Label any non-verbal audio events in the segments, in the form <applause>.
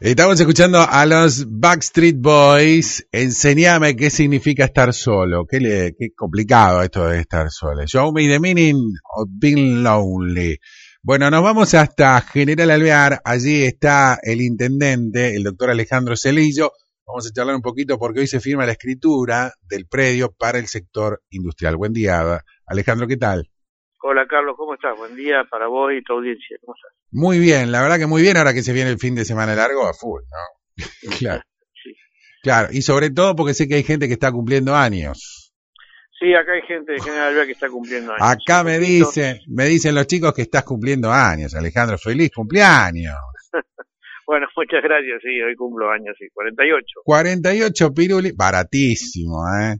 Estamos escuchando a los Backstreet Boys. Enseñame qué significa estar solo. Qué, le- qué complicado esto de estar solo. Show me the meaning of being lonely. Bueno, nos vamos hasta General Alvear. Allí está el intendente, el doctor Alejandro Celillo. Vamos a charlar un poquito porque hoy se firma la escritura del predio para el sector industrial. Buen día, Alejandro, ¿qué tal? Hola Carlos, ¿cómo estás? Buen día para vos y tu audiencia. ¿Cómo estás? Muy bien, la verdad que muy bien ahora que se viene el fin de semana largo a full, ¿no? <laughs> claro. Sí. Claro, y sobre todo porque sé que hay gente que está cumpliendo años. Sí, acá hay gente de General Alvear que está cumpliendo años. Acá me dicen, me dicen los chicos que estás cumpliendo años, Alejandro, feliz cumpleaños. <laughs> Bueno, muchas gracias, sí, hoy cumplo años, sí, 48. 48 piruli, baratísimo, ¿eh?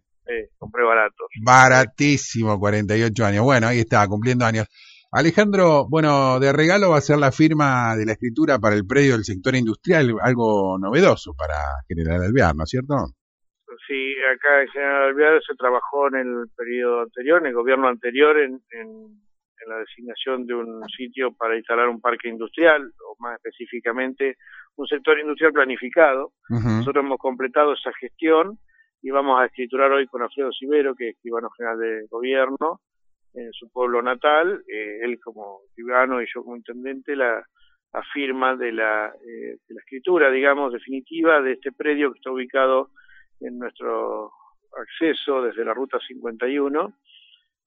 Compré baratos. Baratísimo, 48 años. Bueno, ahí está, cumpliendo años. Alejandro, bueno, de regalo va a ser la firma de la escritura para el predio del sector industrial, algo novedoso para General Alvear, ¿no es cierto? Sí, acá en General Alvear se trabajó en el periodo anterior, en el gobierno anterior, en, en, en la designación de un sitio para instalar un parque industrial, o más específicamente un sector industrial planificado. Nosotros hemos completado esa gestión y vamos a escriturar hoy con Alfredo Cibero, que es escribano general de gobierno, en su pueblo natal, eh, él como escribano y yo como intendente, la, la firma de la, eh, de la escritura, digamos, definitiva de este predio que está ubicado en nuestro acceso desde la ruta 51.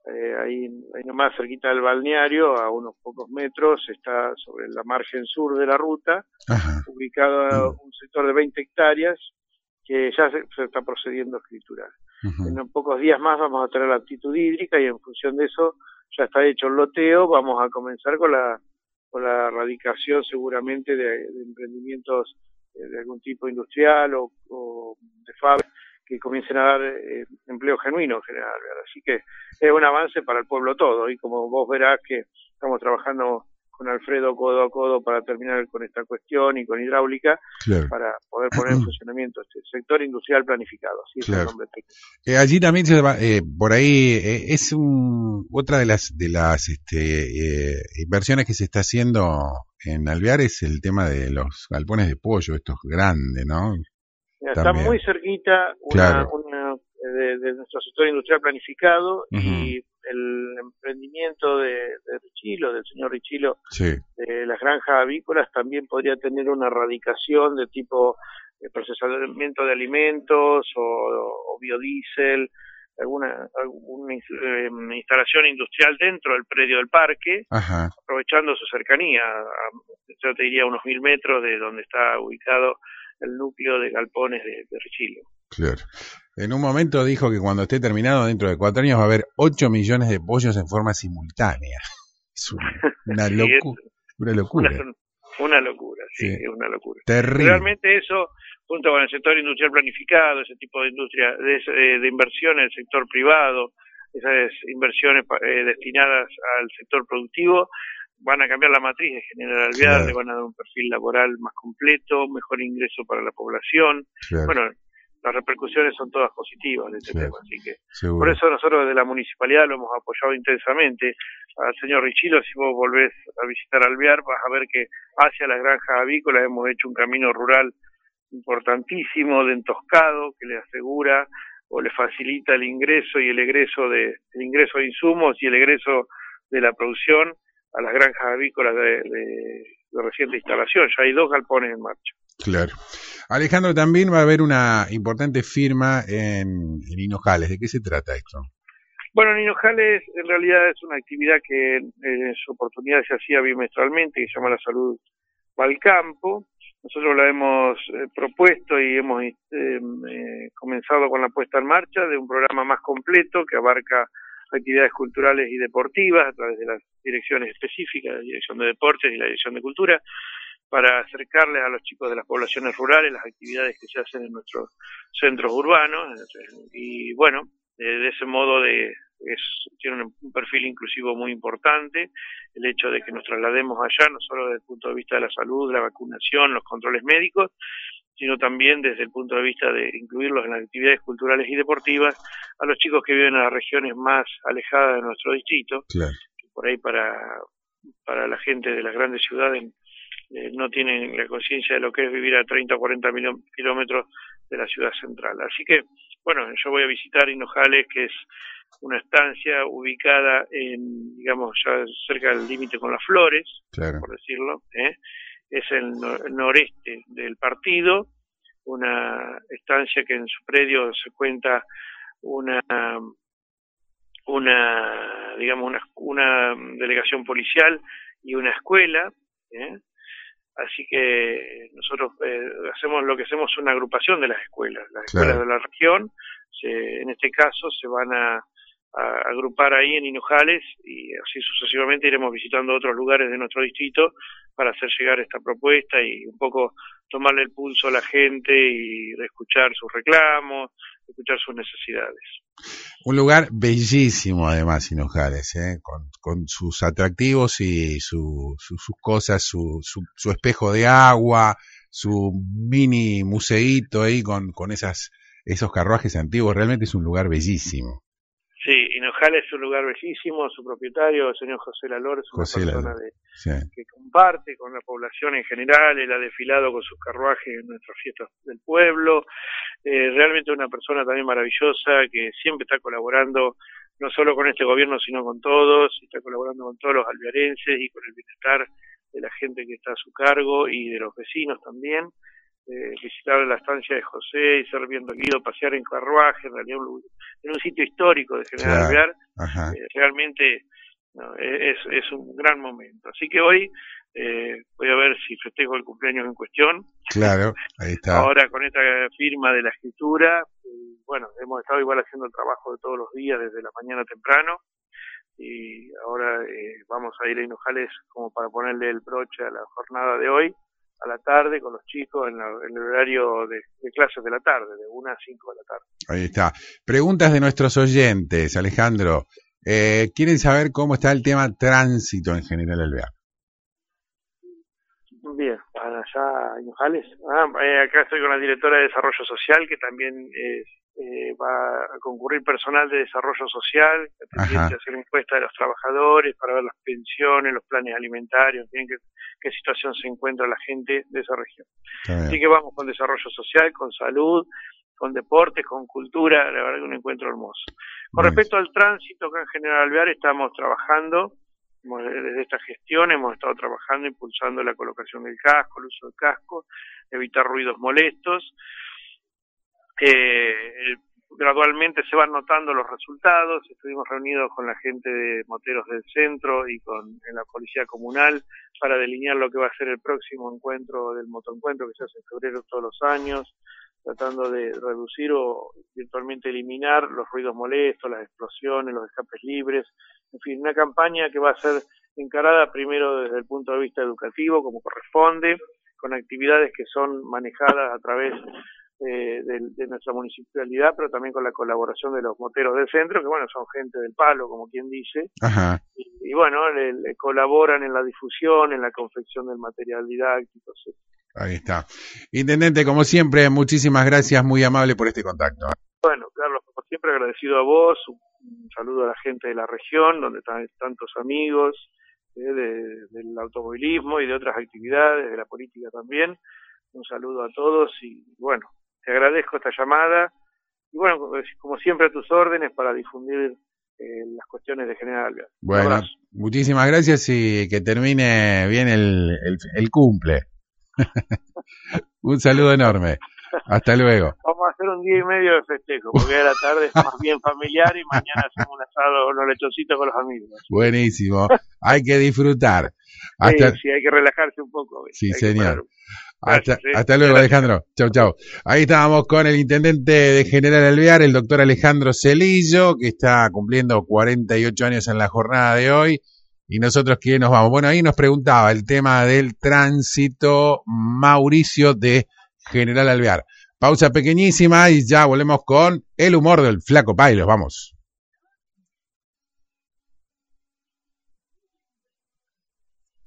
Eh, ahí, ahí nomás cerquita del balneario, a unos pocos metros, está sobre la margen sur de la ruta, Ajá. ubicado un sector de 20 hectáreas que ya se, se está procediendo a escriturar. En pocos días más vamos a tener la aptitud hídrica y en función de eso ya está hecho el loteo, vamos a comenzar con la con la erradicación seguramente de, de emprendimientos eh, de algún tipo industrial o, o de fábrica que comiencen a dar eh, empleo genuino en general. ¿verdad? Así que es un avance para el pueblo todo y como vos verás que estamos trabajando con Alfredo codo a codo para terminar con esta cuestión y con hidráulica Claro. para poder poner en <clears throat> funcionamiento este sector industrial planificado. Así es el nombre. Eh, allí también se va, eh, por ahí eh, es un, otra de las de las este, eh, inversiones que se está haciendo en Alvear es el tema de los galpones de pollo, estos grandes, ¿no? Mira, Está muy cerquita una, Claro. una, de, de nuestro sector industrial planificado y el emprendimiento de, de Richilo, del señor Richilo, Sí, de las granjas avícolas también podría tener una erradicación de tipo eh, procesamiento de alimentos o, o biodiesel, alguna, alguna eh, instalación industrial dentro del predio del parque, ajá, aprovechando su cercanía, a- yo te diría unos mil metros de donde está ubicado el núcleo de galpones de, de Richilo. claro. En un momento dijo que cuando esté terminado, dentro de cuatro años, va a haber 8 millones de pollos en forma simultánea. <laughs> Es una, una Sí, locura. Una locura. Una, una locura, sí, Sí. es una locura. Terrible. Realmente eso, junto con el sector industrial planificado, ese tipo de industria, de, en el sector privado, esas inversiones eh, destinadas al sector productivo, van a cambiar la matriz de General Alvear, Claro. le van a dar un perfil laboral más completo, mejor ingreso para la población. Claro, Bueno, las repercusiones son todas positivas de este Claro. tema, así que seguro. por eso nosotros desde la municipalidad lo hemos apoyado intensamente. Al señor Richilo, si vos volvés a visitar Alvear, vas a ver que hacia las granjas avícolas hemos hecho un camino rural importantísimo de entoscado que le asegura o le facilita el ingreso y el egreso de el ingreso de insumos y el egreso de la producción a las granjas avícolas de, de- de reciente instalación. Ya hay dos galpones en marcha. Claro. Alejandro, también va a haber una importante firma en, en Hinojales. ¿De qué se trata esto? Bueno, Ninojales en realidad es una actividad que eh, en su oportunidad se hacía bimestralmente, que se llama la salud al campo. Nosotros la hemos eh, propuesto y hemos eh, eh, comenzado con la puesta en marcha de un programa más completo que abarca actividades culturales y deportivas a través de las direcciones específicas, la Dirección de Deportes y la Dirección de Cultura, para acercarles a los chicos de las poblaciones rurales las actividades que se hacen en nuestros centros urbanos. Y bueno, de ese modo de, es, tiene un, perfil inclusivo muy importante el hecho de que nos traslademos allá, no solo desde el punto de vista de la salud, la vacunación, los controles médicos, sino también desde el punto de vista de incluirlos en las actividades culturales y deportivas a los chicos que viven en las regiones más alejadas de nuestro distrito, Claro. que por ahí para, para la gente de las grandes ciudades eh, no tienen la conciencia de lo que es vivir a 30 o 40 kilómetros de la ciudad central. Así que, bueno, yo voy a visitar Hinojales, que es una estancia ubicada en, digamos, ya cerca del límite con las flores, por decirlo, ¿eh? es el, noreste del partido, una estancia que en su predio se cuenta una una digamos una, una delegación policial y una escuela ¿eh? así que nosotros eh, hacemos lo que hacemos una agrupación de las escuelas las escuelas de la región se, en este caso se van a a agrupar ahí en Hinojales y así sucesivamente iremos visitando otros lugares de nuestro distrito para hacer llegar esta propuesta y un poco tomarle el pulso a la gente y escuchar sus reclamos, escuchar sus necesidades. Un lugar bellísimo además Hinojales, ¿eh? con, sus atractivos y su, sus cosas, su, su, su, espejo de agua, su mini museíto ahí con, con esas, esos carruajes antiguos, realmente es un lugar bellísimo. Sí, Hinojales es un lugar bellísimo, su propietario, el señor José Lalor, es una persona que comparte con la población en general, él ha desfilado con sus carruajes en nuestras fiestas del pueblo, eh, realmente una persona también maravillosa que siempre está colaborando no solo con este gobierno sino con todos, está colaborando con todos los alvearenses y con el bienestar de la gente que está a su cargo y de los vecinos también eh, visitar la estancia de José y ser bienvenido, pasear en carruaje, en realidad en un sitio histórico de General Alvear, eh, realmente es, es un gran momento. Así que hoy eh, voy a ver si festejo el cumpleaños en cuestión. Claro, ahí está. Ahora con esta firma de la escritura, bueno, hemos estado igual haciendo el trabajo de todos los días desde la mañana temprano y ahora eh, vamos a ir a Hinojales como para ponerle el broche a la jornada de hoy a la tarde con los chicos en, el horario de, clases de la tarde, de 1 a 5 de la tarde. Ahí está. Preguntas de nuestros oyentes, Alejandro. Eh, ¿Quieren saber cómo está el tema tránsito en General Alvear? Bien, para allá en Ojales. Ah, eh, acá estoy con la directora de Desarrollo Social, que también es eh, va a concurrir personal de desarrollo social, que a hacer encuesta de los trabajadores para ver las pensiones, los planes alimentarios, en qué, qué situación se encuentra la gente de esa región. Así que vamos con desarrollo social, con salud, con deportes, con cultura, la verdad que un encuentro hermoso. Con respecto al tránsito, que en General Alvear estamos trabajando, desde esta gestión hemos estado trabajando, impulsando la colocación del casco, el uso del casco, evitar ruidos molestos, eh, gradualmente se van notando los resultados. Estuvimos reunidos con la gente de moteros del centro y con la policía comunal para delinear lo que va a ser el próximo encuentro del motoencuentro que se hace en febrero todos los años, tratando de reducir o virtualmente eliminar los ruidos molestos, las explosiones, los escapes libres. En fin, una campaña que va a ser encarada primero desde el punto de vista educativo, como corresponde, con actividades que son manejadas a través eh, de, nuestra municipalidad, pero también con la colaboración de los moteros del centro, que bueno, son gente del palo, como quien dice, Y, bueno, le, colaboran en la difusión, en la confección del material didáctico. Ahí está. Intendente, como siempre, muchísimas gracias, muy amable por este contacto. Bueno, Carlos, como siempre agradecido a vos, un, saludo a la gente de la región, donde están tantos amigos eh, del automovilismo y de otras actividades, de la política también. Un saludo a todos y bueno, te agradezco esta llamada y bueno, como siempre a tus órdenes para difundir eh, las cuestiones de General Bueno, muchísimas gracias y que termine bien el, el, cumple. <laughs> un saludo enorme. Hasta luego. Vamos a hacer un día y medio de festejo, porque a la tarde es más bien familiar y mañana hacemos un asado, unos lechoncitos con los amigos. Buenísimo. Hay que disfrutar. <laughs> Hasta... Sí, hay que relajarse un poco. Sí, señor. Hasta, luego, Alejandro. Chau, chau. Ahí estábamos con el intendente de General Alvear, el doctor Alejandro Celillo, que está cumpliendo 48 años en la jornada de hoy. Y nosotros que nos vamos. Bueno, ahí nos preguntaba el tema del tránsito Mauricio de General Alvear. Pausa pequeñísima y ya volvemos con el humor del flaco Pailos. Vamos.